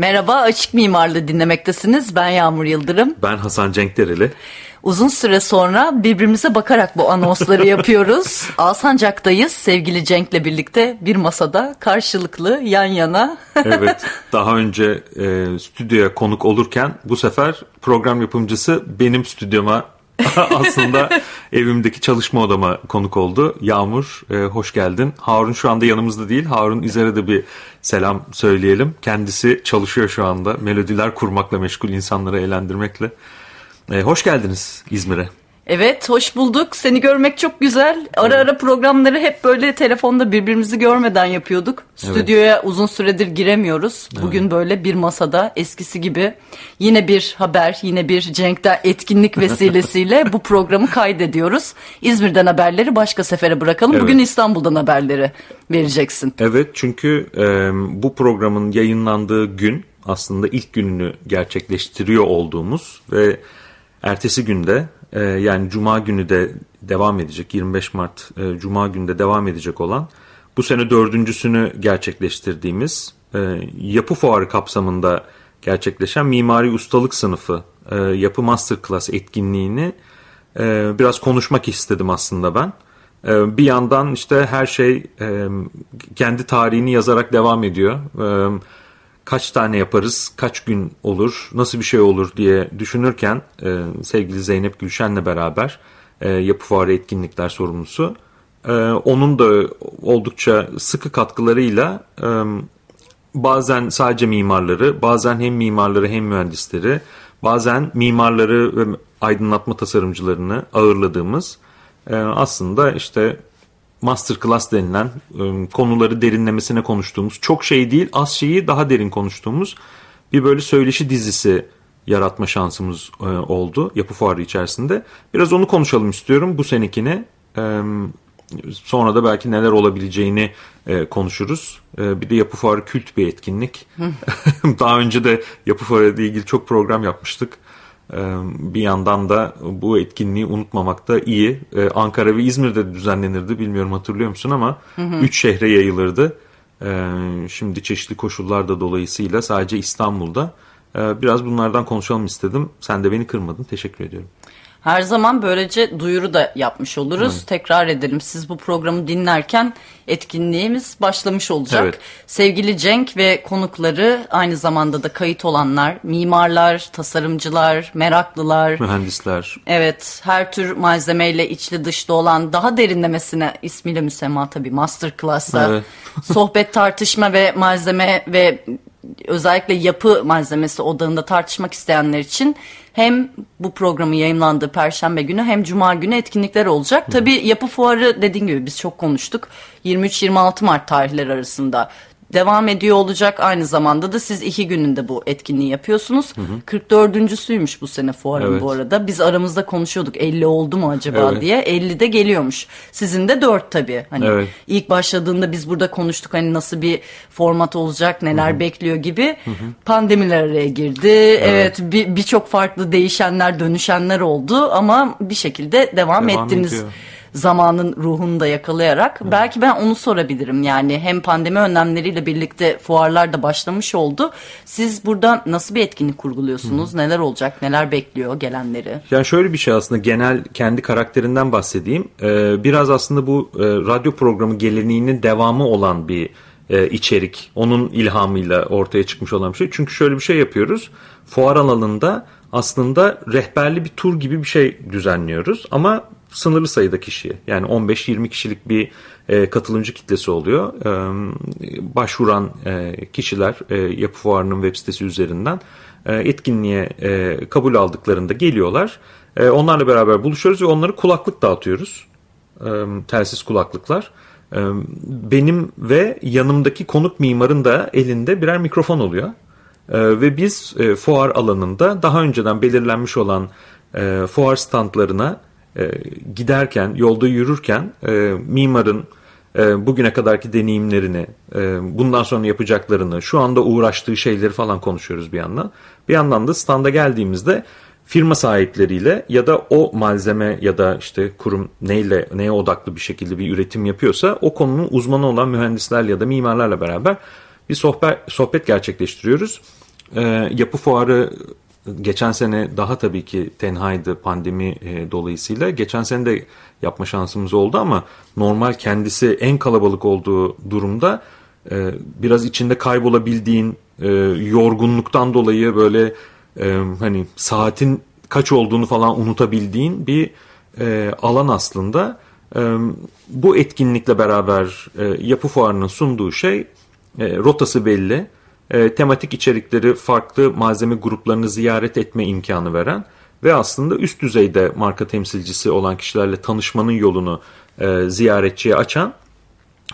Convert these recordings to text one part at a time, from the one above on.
Merhaba, Açık Mimarlı dinlemektesiniz. Ben Yağmur Yıldırım. Ben Hasan Cenkdereli. Uzun süre sonra birbirimize bakarak bu anonsları yapıyoruz. Alsancak'tayız sevgili Cenk'le birlikte bir masada karşılıklı yan yana. evet, daha önce e, stüdyoya konuk olurken bu sefer program yapımcısı benim stüdyoma aslında evimdeki çalışma odama konuk oldu. Yağmur e, hoş geldin. Harun şu anda yanımızda değil. Harun üzere de bir selam söyleyelim. Kendisi çalışıyor şu anda. Melodiler kurmakla meşgul insanları eğlendirmekle. E, hoş geldiniz İzmir'e. Evet hoş bulduk. Seni görmek çok güzel. Ara ara programları hep böyle telefonda birbirimizi görmeden yapıyorduk. Stüdyoya evet. uzun süredir giremiyoruz. Bugün evet. böyle bir masada eskisi gibi yine bir haber, yine bir Cenk'ten etkinlik vesilesiyle bu programı kaydediyoruz. İzmir'den haberleri başka sefere bırakalım. Evet. Bugün İstanbul'dan haberleri vereceksin. Evet çünkü e, bu programın yayınlandığı gün aslında ilk gününü gerçekleştiriyor olduğumuz ve ertesi günde e, yani Cuma günü de devam edecek 25 Mart e, Cuma günde devam edecek olan bu sene dördüncüsünü gerçekleştirdiğimiz e, yapı fuarı kapsamında gerçekleşen mimari ustalık sınıfı e, yapı masterclass etkinliğini e, biraz konuşmak istedim aslında ben. E, bir yandan işte her şey e, kendi tarihini yazarak devam ediyor. E, kaç tane yaparız, kaç gün olur, nasıl bir şey olur diye düşünürken e, sevgili Zeynep Gülşen'le beraber e, yapı fuarı etkinlikler sorumlusu e, onun da oldukça sıkı katkılarıyla e, bazen sadece mimarları, bazen hem mimarları hem mühendisleri, bazen mimarları ve aydınlatma tasarımcılarını ağırladığımız e, aslında işte masterclass denilen ıı, konuları derinlemesine konuştuğumuz çok şey değil az şeyi daha derin konuştuğumuz bir böyle söyleşi dizisi yaratma şansımız ıı, oldu yapı fuarı içerisinde. Biraz onu konuşalım istiyorum bu senekini. Sonra da belki neler olabileceğini konuşuruz. Bir de yapı fuarı kült bir etkinlik. daha önce de yapı fuarı ile ilgili çok program yapmıştık. Bir yandan da bu etkinliği unutmamak da iyi. Ankara ve İzmir'de düzenlenirdi bilmiyorum hatırlıyor musun ama hı hı. üç şehre yayılırdı. Şimdi çeşitli koşullar da dolayısıyla sadece İstanbul'da. Biraz bunlardan konuşalım istedim. Sen de beni kırmadın. Teşekkür ediyorum. Her zaman böylece duyuru da yapmış oluruz. Evet. Tekrar edelim siz bu programı dinlerken etkinliğimiz başlamış olacak. Evet. Sevgili Cenk ve konukları aynı zamanda da kayıt olanlar, mimarlar, tasarımcılar, meraklılar, mühendisler. Evet, her tür malzemeyle içli dışlı olan daha derinlemesine ismiyle müsemma tabii masterclass'ta evet. sohbet, tartışma ve malzeme ve özellikle yapı malzemesi odağında tartışmak isteyenler için hem bu programı yayınlandığı perşembe günü hem cuma günü etkinlikler olacak. Tabii yapı fuarı dediğim gibi biz çok konuştuk. 23-26 Mart tarihleri arasında devam ediyor olacak. Aynı zamanda da siz iki gününde bu etkinliği yapıyorsunuz. Hı hı. 44.süymüş bu sene fuarın evet. bu arada. Biz aramızda konuşuyorduk 50 oldu mu acaba evet. diye. 50 de geliyormuş. Sizin de 4 tabii. Hani evet. ilk başladığında biz burada konuştuk hani nasıl bir format olacak, neler hı hı. bekliyor gibi. Hı hı. Pandemiler araya girdi. Evet, evet birçok bir farklı değişenler, dönüşenler oldu ama bir şekilde devam, devam ettiniz. Ediyor zamanın ruhunu da yakalayarak. Hı. Belki ben onu sorabilirim yani hem pandemi önlemleriyle birlikte fuarlar da başlamış oldu. Siz burada nasıl bir etkinlik kurguluyorsunuz? Hı. Neler olacak? Neler bekliyor gelenleri? Yani şöyle bir şey aslında genel kendi karakterinden bahsedeyim. Ee, biraz aslında bu e, radyo programı geleneğinin devamı olan bir e, içerik. Onun ilhamıyla ortaya çıkmış olan bir şey. Çünkü şöyle bir şey yapıyoruz. Fuar alanında aslında rehberli bir tur gibi bir şey düzenliyoruz. Ama sınırlı sayıda kişiye yani 15-20 kişilik bir e, katılımcı kitlesi oluyor. E, başvuran e, kişiler e, Yapı Fuarı'nın web sitesi üzerinden e, etkinliğe e, kabul aldıklarında geliyorlar. E, onlarla beraber buluşuyoruz ve onları kulaklık dağıtıyoruz. E, telsiz kulaklıklar. benim ve yanımdaki konuk mimarın da elinde birer mikrofon oluyor. Ve biz fuar alanında daha önceden belirlenmiş olan fuar standlarına giderken, yolda yürürken mimarın bugüne kadarki deneyimlerini, bundan sonra yapacaklarını, şu anda uğraştığı şeyleri falan konuşuyoruz bir yandan. Bir yandan da standa geldiğimizde firma sahipleriyle ya da o malzeme ya da işte kurum neyle neye odaklı bir şekilde bir üretim yapıyorsa o konunun uzmanı olan mühendislerle ya da mimarlarla beraber bir sohbet sohbet gerçekleştiriyoruz. E, yapı fuarı geçen sene daha tabii ki tenhaydı pandemi e, dolayısıyla. Geçen sene de yapma şansımız oldu ama normal kendisi en kalabalık olduğu durumda e, biraz içinde kaybolabildiğin e, yorgunluktan dolayı böyle e, hani saatin kaç olduğunu falan unutabildiğin bir e, alan aslında. E, bu etkinlikle beraber e, yapı fuarının sunduğu şey e, rotası belli, e, tematik içerikleri farklı malzeme gruplarını ziyaret etme imkanı veren ve aslında üst düzeyde marka temsilcisi olan kişilerle tanışmanın yolunu e, ziyaretçiye açan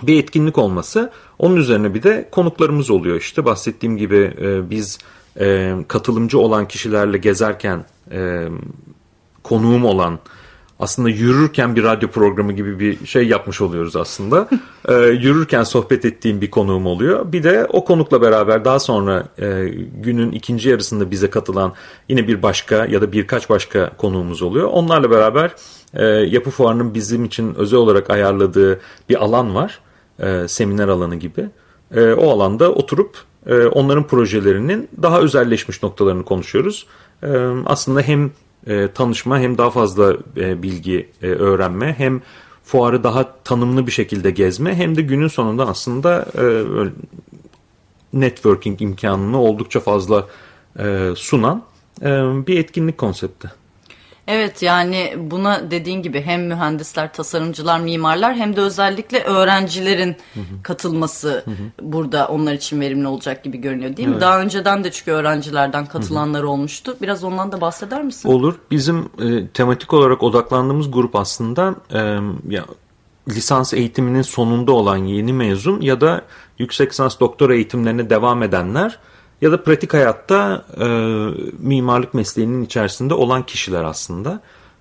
bir etkinlik olması. Onun üzerine bir de konuklarımız oluyor işte bahsettiğim gibi e, biz e, katılımcı olan kişilerle gezerken e, konuğum olan aslında yürürken bir radyo programı gibi bir şey yapmış oluyoruz aslında. ee, yürürken sohbet ettiğim bir konuğum oluyor. Bir de o konukla beraber daha sonra e, günün ikinci yarısında bize katılan yine bir başka ya da birkaç başka konuğumuz oluyor. Onlarla beraber e, Yapı Fuarı'nın bizim için özel olarak ayarladığı bir alan var. E, seminer alanı gibi. E, o alanda oturup e, onların projelerinin daha özelleşmiş noktalarını konuşuyoruz. E, aslında hem e, tanışma hem daha fazla bilgi öğrenme hem fuarı daha tanımlı bir şekilde gezme hem de günün sonunda aslında networking imkanını oldukça fazla sunan bir etkinlik konsepti. Evet yani buna dediğin gibi hem mühendisler, tasarımcılar, mimarlar hem de özellikle öğrencilerin hı hı. katılması hı hı. burada onlar için verimli olacak gibi görünüyor değil evet. mi? Daha önceden de çünkü öğrencilerden katılanlar hı hı. olmuştu. Biraz ondan da bahseder misin? Olur. Bizim e, tematik olarak odaklandığımız grup aslında e, ya lisans eğitiminin sonunda olan yeni mezun ya da yüksek lisans doktora eğitimlerine devam edenler ya da pratik hayatta e, mimarlık mesleğinin içerisinde olan kişiler aslında.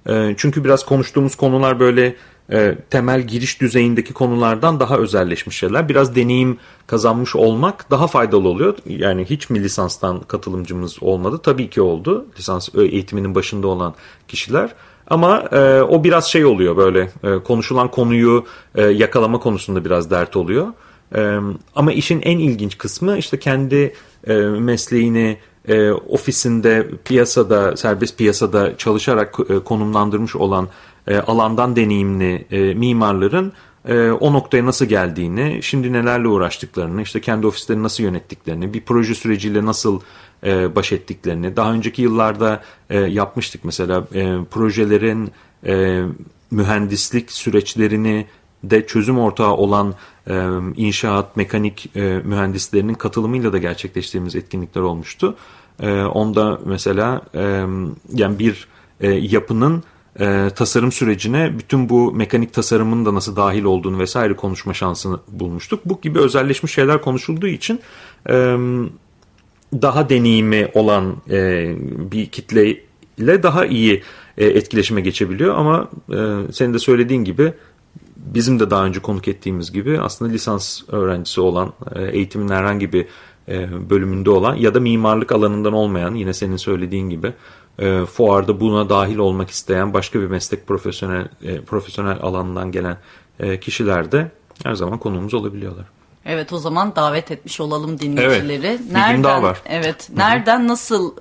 E, çünkü biraz konuştuğumuz konular böyle e, temel giriş düzeyindeki konulardan daha özelleşmiş şeyler. Biraz deneyim kazanmış olmak daha faydalı oluyor. Yani hiç mi lisanstan katılımcımız olmadı? Tabii ki oldu. Lisans eğitiminin başında olan kişiler. Ama e, o biraz şey oluyor böyle e, konuşulan konuyu e, yakalama konusunda biraz dert oluyor. E, ama işin en ilginç kısmı işte kendi e, mesleğini e, ofisinde, piyasada, serbest piyasada çalışarak e, konumlandırmış olan e, alandan deneyimli e, mimarların e, o noktaya nasıl geldiğini, şimdi nelerle uğraştıklarını, işte kendi ofislerini nasıl yönettiklerini, bir proje süreciyle nasıl e, baş ettiklerini, daha önceki yıllarda e, yapmıştık mesela e, projelerin e, mühendislik süreçlerini de çözüm ortağı olan e, inşaat, mekanik e, mühendislerinin katılımıyla da gerçekleştirdiğimiz etkinlikler olmuştu. E, onda mesela e, yani bir e, yapının e, tasarım sürecine bütün bu mekanik tasarımın da nasıl dahil olduğunu vesaire konuşma şansını bulmuştuk. Bu gibi özelleşmiş şeyler konuşulduğu için e, daha deneyimi olan e, bir kitle ile daha iyi e, etkileşime geçebiliyor ama e, senin de söylediğin gibi bizim de daha önce konuk ettiğimiz gibi aslında lisans öğrencisi olan, e, eğitimin herhangi bir e, bölümünde olan ya da mimarlık alanından olmayan yine senin söylediğin gibi e, fuarda buna dahil olmak isteyen başka bir meslek profesyonel profesyonel alanından gelen kişiler de her zaman konuğumuz olabiliyorlar. Evet o zaman davet etmiş olalım dinleyicileri. Evet, nereden, daha var. Evet, nereden nasıl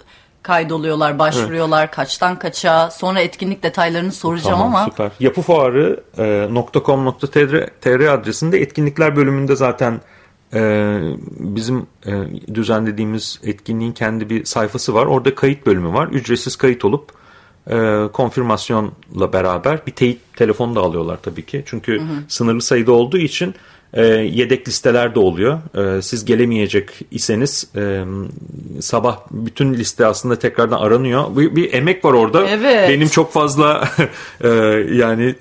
kaydoluyorlar, başvuruyorlar, evet. kaçtan kaça. Sonra etkinlik detaylarını soracağım tamam, ama. Süper. Yapıfuarı.com.tr e, adresinde etkinlikler bölümünde zaten e, bizim e, düzenlediğimiz etkinliğin kendi bir sayfası var. Orada kayıt bölümü var. Ücretsiz kayıt olup e, konfirmasyonla beraber bir teyit telefonu da alıyorlar tabii ki. Çünkü hı hı. sınırlı sayıda olduğu için e, yedek listeler de oluyor. E, siz gelemeyecek iseniz e, sabah bütün liste aslında tekrardan aranıyor. Bir, bir emek var orada. Evet. Benim çok fazla e, yani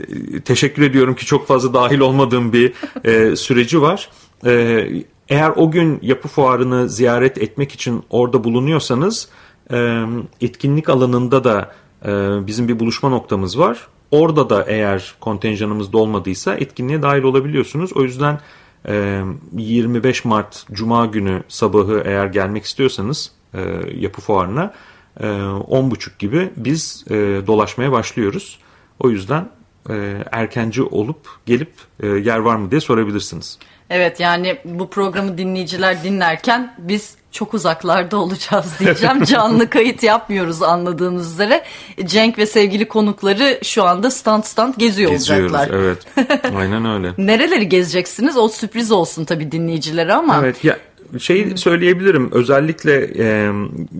teşekkür ediyorum ki çok fazla dahil olmadığım bir e, süreci var. E, eğer o gün yapı fuarını ziyaret etmek için orada bulunuyorsanız e, etkinlik alanında da e, bizim bir buluşma noktamız var. Orada da eğer kontenjanımız dolmadıysa etkinliğe dahil olabiliyorsunuz. O yüzden 25 Mart Cuma günü sabahı eğer gelmek istiyorsanız yapı fuarına 10.30 gibi biz dolaşmaya başlıyoruz. O yüzden erkenci olup gelip yer var mı diye sorabilirsiniz. Evet yani bu programı dinleyiciler dinlerken biz çok uzaklarda olacağız diyeceğim. Canlı kayıt yapmıyoruz anladığınız üzere. Cenk ve sevgili konukları şu anda stand stand geziyor Geziyoruz, olacaklar. evet. Aynen öyle. Nereleri gezeceksiniz? O sürpriz olsun tabii dinleyicilere ama. Evet ya şeyi söyleyebilirim. Özellikle e,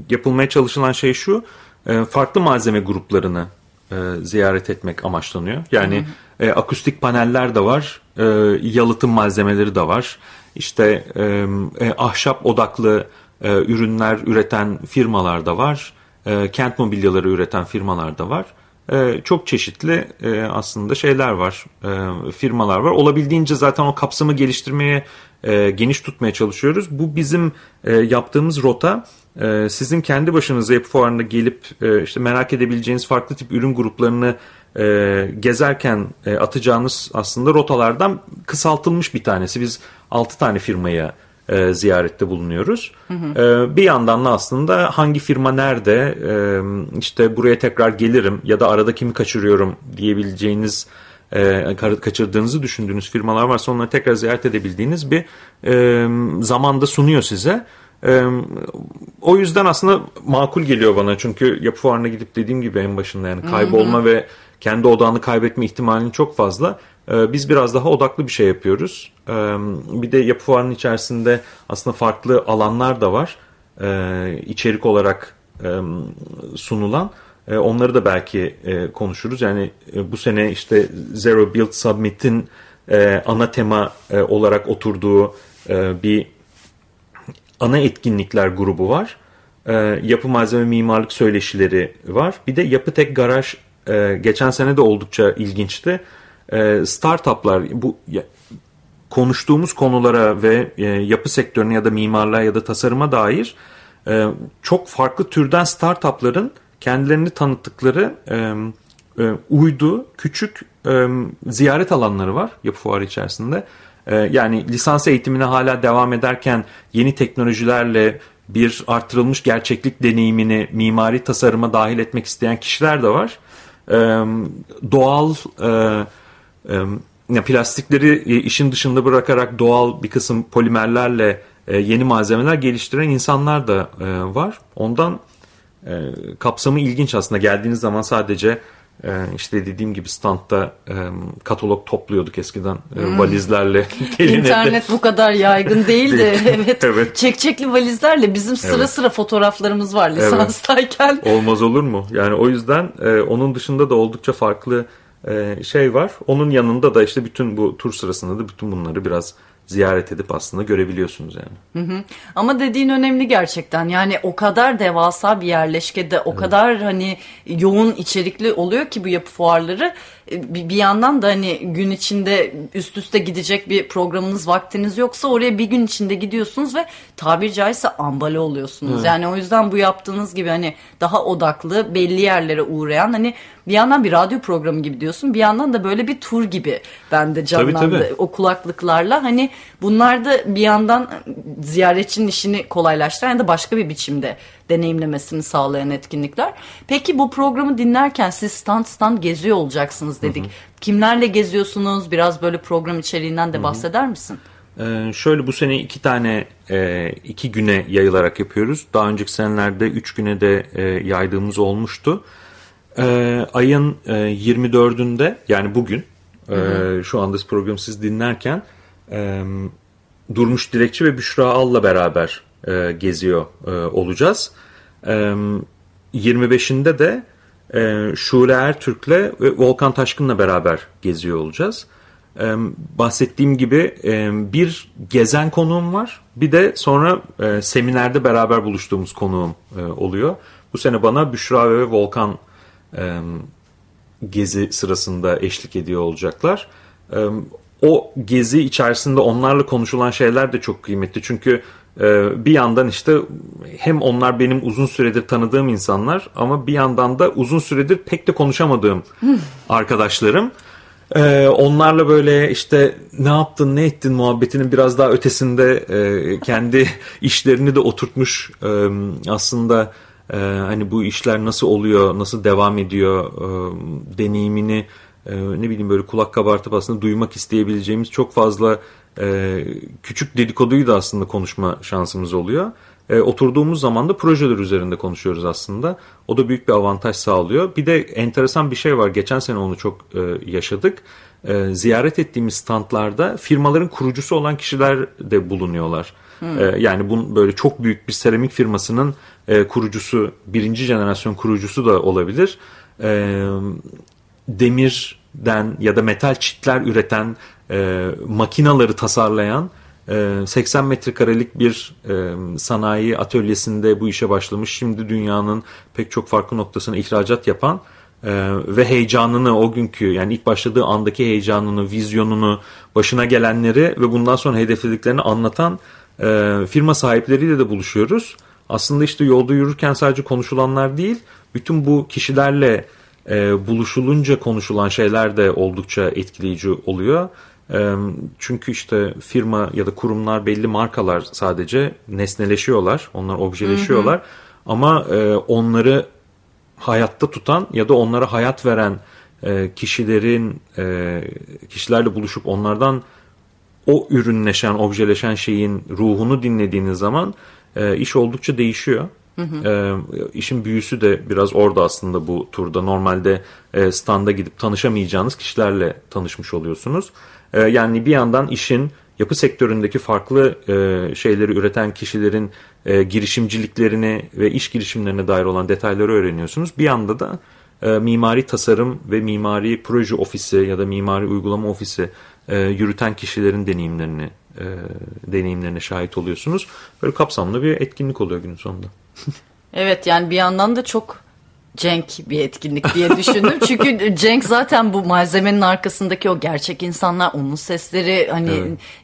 yapılmaya çalışılan şey şu. E, farklı malzeme gruplarını e, ziyaret etmek amaçlanıyor. Yani e, akustik paneller de var. E, yalıtım malzemeleri de var. İşte e, e, ahşap odaklı e, ürünler üreten firmalar da var. E, kent mobilyaları üreten firmalar da var. E, çok çeşitli e, aslında şeyler var, e, firmalar var. Olabildiğince zaten o kapsamı geliştirmeye, e, geniş tutmaya çalışıyoruz. Bu bizim e, yaptığımız rota e, sizin kendi başınıza yapı fuarında gelip e, işte merak edebileceğiniz farklı tip ürün gruplarını e, gezerken e, atacağınız aslında rotalardan kısaltılmış bir tanesi. Biz 6 tane firmaya e, ziyarette bulunuyoruz. Hı hı. E, bir yandan da aslında hangi firma nerede e, işte buraya tekrar gelirim ya da arada kimi kaçırıyorum diyebileceğiniz e, kaçırdığınızı düşündüğünüz firmalar varsa onları tekrar ziyaret edebildiğiniz bir e, zamanda sunuyor size. O yüzden aslında makul geliyor bana çünkü yapı fuarına gidip dediğim gibi en başında yani kaybolma hı hı. ve kendi odağını kaybetme ihtimalinin çok fazla. Ee, biz biraz daha odaklı bir şey yapıyoruz. Ee, bir de yapı fuarının içerisinde aslında farklı alanlar da var. Ee, içerik olarak sunulan. Onları da belki e, konuşuruz. Yani e, bu sene işte Zero Build Submit'in e, ana tema olarak oturduğu bir ana etkinlikler grubu var. Yapı malzeme mimarlık söyleşileri var. Bir de yapı tek garaj geçen sene de oldukça ilginçti e, startuplar bu ya, konuştuğumuz konulara ve e, yapı sektörüne ya da mimarlığa ya da tasarıma dair e, çok farklı türden startupların kendilerini tanıttıkları e, e, uydu küçük e, ziyaret alanları var yapı fuarı içerisinde. E, yani lisans eğitimine hala devam ederken yeni teknolojilerle bir artırılmış gerçeklik deneyimini mimari tasarıma dahil etmek isteyen kişiler de var. E, doğal e, ya plastikleri e, işin dışında bırakarak doğal bir kısım polimerlerle e, yeni malzemeler geliştiren insanlar da e, var. Ondan kapsamı ilginç aslında. Geldiğiniz zaman sadece işte dediğim gibi standta katalog topluyorduk eskiden hmm. valizlerle. İnternet bu kadar yaygın değildi. evet. evet. Çekçekli valizlerle bizim sıra evet. sıra fotoğraflarımız var lisanstayken. Evet. Olmaz olur mu? Yani o yüzden onun dışında da oldukça farklı e, şey var. Onun yanında da işte bütün bu tur sırasında da bütün bunları biraz ziyaret edip aslında görebiliyorsunuz yani. Hı hı. Ama dediğin önemli gerçekten. Yani o kadar devasa bir yerleşkede o evet. kadar hani yoğun içerikli oluyor ki bu yapı fuarları e, bir yandan da hani gün içinde üst üste gidecek bir programınız vaktiniz yoksa oraya bir gün içinde gidiyorsunuz ve tabir caizse ambale oluyorsunuz. Evet. Yani o yüzden bu yaptığınız gibi hani daha odaklı belli yerlere uğrayan hani bir yandan bir radyo programı gibi diyorsun bir yandan da böyle bir tur gibi bende canlandı tabii, tabii. o kulaklıklarla hani bunlar da bir yandan ziyaretçinin işini kolaylaştıran ya da başka bir biçimde deneyimlemesini sağlayan etkinlikler. Peki bu programı dinlerken siz stand stand geziyor olacaksınız dedik. Hı hı. Kimlerle geziyorsunuz? Biraz böyle program içeriğinden de bahseder misin? Ee, şöyle bu sene iki tane e, iki güne yayılarak yapıyoruz. Daha önceki senelerde üç güne de e, yaydığımız olmuştu. E, ayın e, 24'ünde yani bugün e, şu anda programı siz dinlerken e, Durmuş Dilekçi ve Büşra Al'la beraber e, geziyor e, olacağız. E, 25'inde de e, Şule Ertürk'le ve Volkan Taşkın'la beraber geziyor olacağız. e, bahsettiğim gibi e, bir gezen konuğum var. Bir de sonra e, seminerde beraber buluştuğumuz konuğum e, oluyor. Bu sene bana Büşra ve Volkan e, gezi sırasında eşlik ediyor olacaklar. O gezi içerisinde onlarla konuşulan şeyler de çok kıymetli. Çünkü e, bir yandan işte hem onlar benim uzun süredir tanıdığım insanlar ama bir yandan da uzun süredir pek de konuşamadığım arkadaşlarım. Ee, onlarla böyle işte ne yaptın ne ettin muhabbetinin biraz daha ötesinde e, kendi işlerini de oturtmuş e, aslında e, hani bu işler nasıl oluyor nasıl devam ediyor e, deneyimini e, ne bileyim böyle kulak kabartıp aslında duymak isteyebileceğimiz çok fazla e, küçük dedikoduyu da aslında konuşma şansımız oluyor. E, oturduğumuz zaman da projeler üzerinde konuşuyoruz aslında. O da büyük bir avantaj sağlıyor. Bir de enteresan bir şey var. Geçen sene onu çok e, yaşadık. E, ziyaret ettiğimiz standlarda firmaların kurucusu olan kişiler de bulunuyorlar. Hmm. E, yani bu böyle çok büyük bir seramik firmasının e, kurucusu, birinci jenerasyon kurucusu da olabilir. E, demirden ya da metal çitler üreten e, makinaları tasarlayan 80 ee, metrekarelik bir e, sanayi atölyesinde bu işe başlamış. Şimdi dünyanın pek çok farklı noktasına ihracat yapan e, ve heyecanını o günkü yani ilk başladığı andaki heyecanını, vizyonunu, başına gelenleri ve bundan sonra hedeflediklerini anlatan e, firma sahipleriyle de buluşuyoruz. Aslında işte yolda yürürken sadece konuşulanlar değil, bütün bu kişilerle buluşulunca konuşulan şeyler de oldukça etkileyici oluyor. Çünkü işte firma ya da kurumlar belli markalar sadece nesneleşiyorlar. Onlar objeleşiyorlar. Hı hı. Ama e, onları hayatta tutan ya da onlara hayat veren e, kişilerin e, kişilerle buluşup onlardan o ürünleşen, objeleşen şeyin ruhunu dinlediğiniz zaman iş oldukça değişiyor. Hı hı. E, işin büyüsü de biraz orada aslında bu turda. Normalde e, standa gidip tanışamayacağınız kişilerle tanışmış oluyorsunuz. E, yani bir yandan işin yapı sektöründeki farklı e, şeyleri üreten kişilerin e, girişimciliklerini ve iş girişimlerine dair olan detayları öğreniyorsunuz. Bir yanda da e, mimari tasarım ve mimari proje ofisi ya da mimari uygulama ofisi e, yürüten kişilerin deneyimlerini e, deneyimlerine şahit oluyorsunuz. Böyle kapsamlı bir etkinlik oluyor günün sonunda. Evet yani bir yandan da çok Cenk bir etkinlik diye düşündüm. Çünkü Cenk zaten bu malzemenin arkasındaki o gerçek insanlar, onun sesleri hani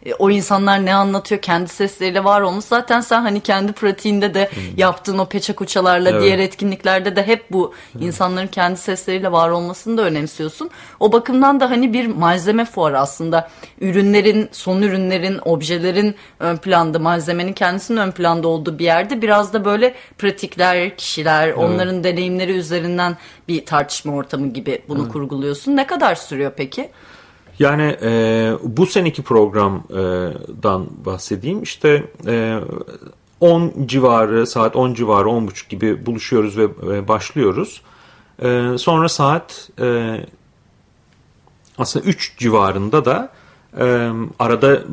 evet. O insanlar ne anlatıyor kendi sesleriyle var olmuş. Zaten sen hani kendi pratiğinde de hmm. yaptığın o peçak uçalarla evet. diğer etkinliklerde de hep bu insanların kendi sesleriyle var olmasını da önemsiyorsun. O bakımdan da hani bir malzeme fuarı aslında. Ürünlerin, son ürünlerin, objelerin ön planda, malzemenin kendisinin ön planda olduğu bir yerde biraz da böyle pratikler, kişiler, evet. onların deneyimleri üzerinden bir tartışma ortamı gibi bunu evet. kurguluyorsun. Ne kadar sürüyor peki? Yani e, bu seneki programdan bahsedeyim. İşte e, 10 civarı, saat 10 civarı, 10.30 gibi buluşuyoruz ve e, başlıyoruz. E, sonra saat e, aslında 3 civarında da ee, arada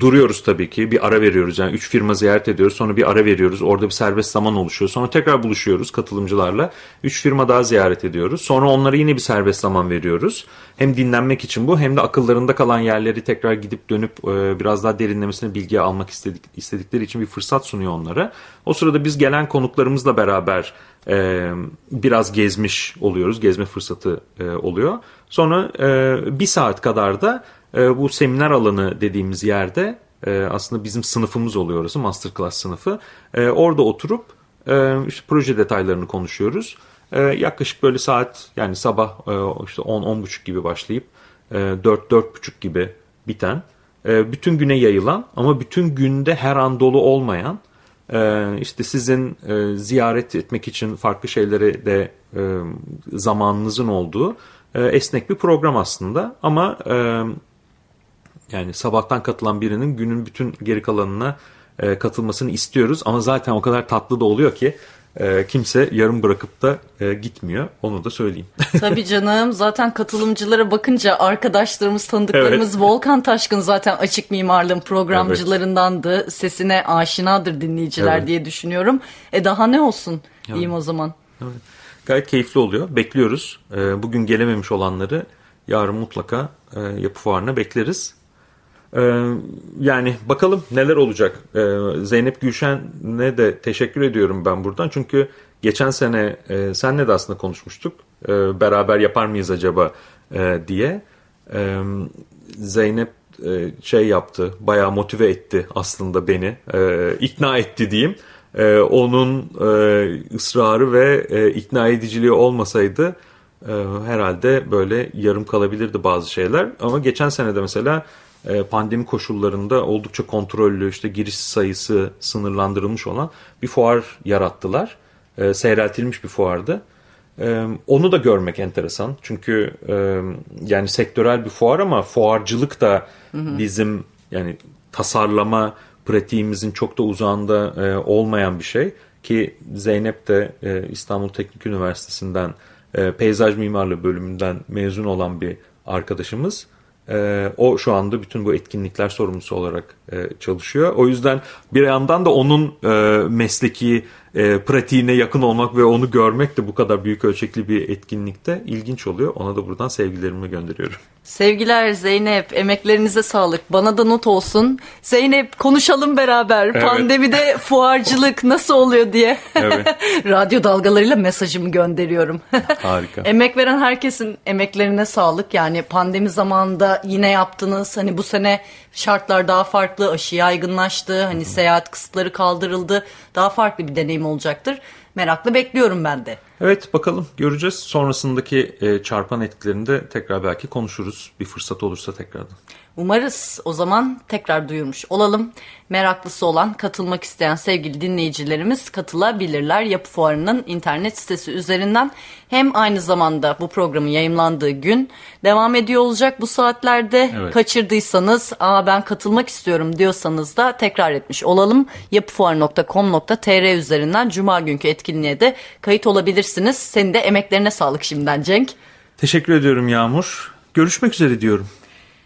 duruyoruz tabii ki. Bir ara veriyoruz. Yani üç firma ziyaret ediyoruz. Sonra bir ara veriyoruz. Orada bir serbest zaman oluşuyor. Sonra tekrar buluşuyoruz katılımcılarla. Üç firma daha ziyaret ediyoruz. Sonra onlara yine bir serbest zaman veriyoruz. Hem dinlenmek için bu hem de akıllarında kalan yerleri tekrar gidip dönüp e, biraz daha derinlemesine bilgi almak istedik, istedikleri için bir fırsat sunuyor onlara. O sırada biz gelen konuklarımızla beraber e, biraz gezmiş oluyoruz. Gezme fırsatı e, oluyor. Sonra e, bir saat kadar da e, bu seminer alanı dediğimiz yerde e, aslında bizim sınıfımız oluyor orası masterclass sınıfı. E, orada oturup e, işte proje detaylarını konuşuyoruz. E, yaklaşık böyle saat yani sabah e, işte 10-10.30 gibi başlayıp e, 4-4.30 gibi biten bütün güne yayılan ama bütün günde her an dolu olmayan işte sizin ziyaret etmek için farklı şeylere de zamanınızın olduğu esnek bir program aslında ama e, yani sabahtan katılan birinin günün bütün geri kalanına e, katılmasını istiyoruz. Ama zaten o kadar tatlı da oluyor ki e, kimse yarım bırakıp da e, gitmiyor. Onu da söyleyeyim. Tabii canım zaten katılımcılara bakınca arkadaşlarımız, tanıdıklarımız evet. Volkan Taşkın zaten açık mimarlığın programcılarındandı. Evet. Sesine aşinadır dinleyiciler evet. diye düşünüyorum. E daha ne olsun evet. diyeyim o zaman. Evet. Gayet keyifli oluyor. Bekliyoruz. E, bugün gelememiş olanları yarın mutlaka e, yapı fuarına bekleriz. E, yani bakalım neler olacak. E, Zeynep Gülşen'e de teşekkür ediyorum ben buradan. Çünkü geçen sene e, senle de aslında konuşmuştuk. E, beraber yapar mıyız acaba e, diye. E, Zeynep e, şey yaptı, bayağı motive etti aslında beni. İkna etti diyeyim. Onun e, ısrarı ve ikna ediciliği olmasaydı herhalde böyle yarım kalabilirdi bazı şeyler. Ama geçen senede mesela e, pandemi koşullarında oldukça kontrollü işte giriş sayısı sınırlandırılmış olan bir fuar yarattılar. E, seyreltilmiş bir fuardı. E, onu da görmek enteresan. Çünkü e, yani sektörel bir fuar ama fuarcılık da bizim yani tasarlama pratiğimizin çok da uzağında e, olmayan bir şey. Ki Zeynep de e, İstanbul Teknik Üniversitesi'nden e, peyzaj mimarlığı bölümünden mezun olan bir arkadaşımız. E, o şu anda bütün bu etkinlikler sorumlusu olarak e, çalışıyor. O yüzden bir yandan da onun e, mesleki e, pratiğine yakın olmak ve onu görmek de bu kadar büyük ölçekli bir etkinlikte ilginç oluyor. Ona da buradan sevgilerimi gönderiyorum. Sevgiler Zeynep, emeklerinize sağlık. Bana da not olsun. Zeynep konuşalım beraber. Evet. Pandemide fuarcılık nasıl oluyor diye. Evet. Radyo dalgalarıyla mesajımı gönderiyorum. Harika. Emek veren herkesin emeklerine sağlık. Yani pandemi zamanında yine yaptınız. Hani bu sene şartlar daha farklı, aşı yaygınlaştı. Hani seyahat kısıtları kaldırıldı. Daha farklı bir deneyim olacaktır. Merakla bekliyorum ben de. Evet bakalım göreceğiz. Sonrasındaki e, çarpan etkilerini de tekrar belki konuşuruz. Bir fırsat olursa tekrardan. Umarız o zaman tekrar duyurmuş olalım. Meraklısı olan, katılmak isteyen sevgili dinleyicilerimiz katılabilirler. Yapı Fuarı'nın internet sitesi üzerinden hem aynı zamanda bu programın yayınlandığı gün devam ediyor olacak bu saatlerde. Evet. Kaçırdıysanız, aa ben katılmak istiyorum diyorsanız da tekrar etmiş olalım. yapıfuar.com.tr üzerinden cuma günkü etkinliğe de kayıt olabilirsiniz. Senin de emeklerine sağlık şimdiden Cenk. Teşekkür ediyorum Yağmur. Görüşmek üzere diyorum.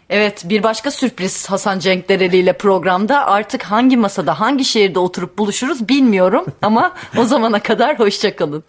Evet bir başka sürpriz Hasan Cenk Dereli ile programda artık hangi masada hangi şehirde oturup buluşuruz bilmiyorum ama o zamana kadar hoşçakalın.